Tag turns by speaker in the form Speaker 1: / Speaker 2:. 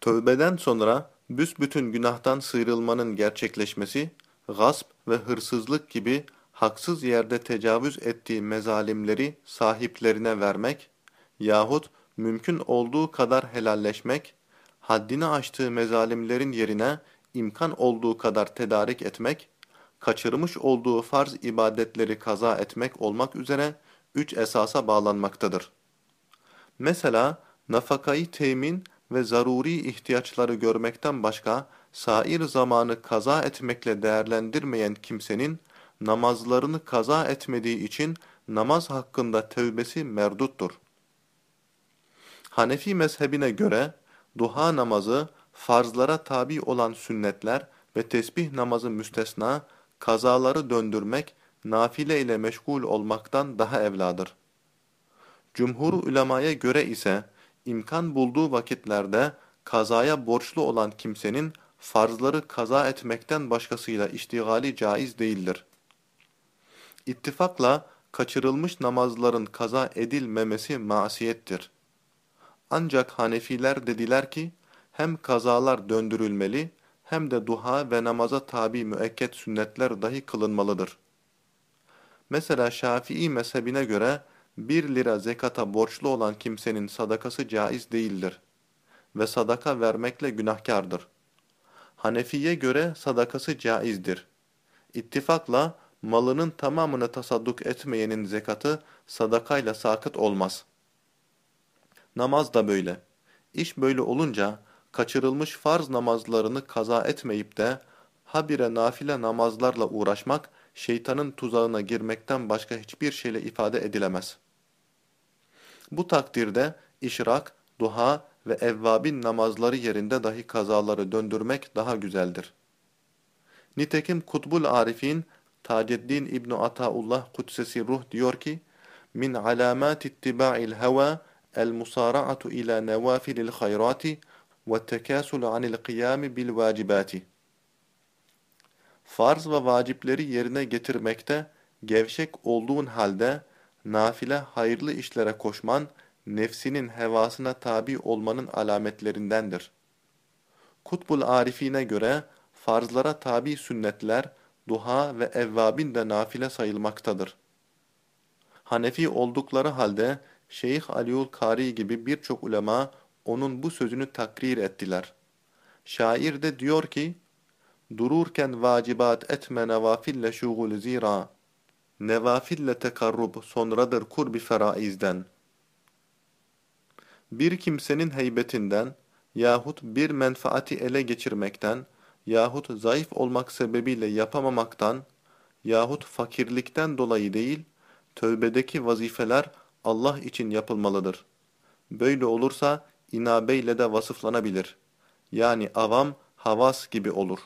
Speaker 1: Tövbeden sonra büsbütün günahtan sıyrılmanın gerçekleşmesi, gasp ve hırsızlık gibi haksız yerde tecavüz ettiği mezalimleri sahiplerine vermek yahut mümkün olduğu kadar helalleşmek, haddini aştığı mezalimlerin yerine imkan olduğu kadar tedarik etmek, kaçırmış olduğu farz ibadetleri kaza etmek olmak üzere üç esasa bağlanmaktadır. Mesela nafakayı temin ve zaruri ihtiyaçları görmekten başka sair zamanı kaza etmekle değerlendirmeyen kimsenin namazlarını kaza etmediği için namaz hakkında tevbesi merduttur. Hanefi mezhebine göre duha namazı farzlara tabi olan sünnetler ve tesbih namazı müstesna kazaları döndürmek nafile ile meşgul olmaktan daha evladır. Cumhur ulemaya göre ise imkan bulduğu vakitlerde kazaya borçlu olan kimsenin farzları kaza etmekten başkasıyla iştigali caiz değildir. İttifakla kaçırılmış namazların kaza edilmemesi masiyettir. Ancak Hanefiler dediler ki, hem kazalar döndürülmeli, hem de duha ve namaza tabi müekket sünnetler dahi kılınmalıdır. Mesela Şafii mezhebine göre, bir lira zekata borçlu olan kimsenin sadakası caiz değildir ve sadaka vermekle günahkardır. Hanefi'ye göre sadakası caizdir. İttifakla malının tamamını tasadduk etmeyenin zekatı sadakayla sakıt olmaz. Namaz da böyle. İş böyle olunca kaçırılmış farz namazlarını kaza etmeyip de habire nafile namazlarla uğraşmak şeytanın tuzağına girmekten başka hiçbir şeyle ifade edilemez. Bu takdirde işrak, duha ve evvabin namazları yerinde dahi kazaları döndürmek daha güzeldir. Nitekim Kutbul Arifin Taceddin İbn Ataullah Kudsesi Ruh diyor ki: "Min alamat ittiba'il heva el-musara'atu ila nawafilil hayrati ve tekasul anil kıyam bil vacibati." Farz ve vacipleri yerine getirmekte gevşek olduğun halde nafile hayırlı işlere koşman nefsinin hevasına tabi olmanın alametlerindendir. Kutbul Arifine göre farzlara tabi sünnetler, duha ve evvabin de nafile sayılmaktadır. Hanefi oldukları halde Şeyh Aliul Kari gibi birçok ulema onun bu sözünü takrir ettiler. Şair de diyor ki, Dururken vacibat etme nevafille şugul zira, nevafille tekarrub sonradır kurbi feraizden.'' bir kimsenin heybetinden yahut bir menfaati ele geçirmekten yahut zayıf olmak sebebiyle yapamamaktan yahut fakirlikten dolayı değil, tövbedeki vazifeler Allah için yapılmalıdır. Böyle olursa inabeyle de vasıflanabilir. Yani avam havas gibi olur.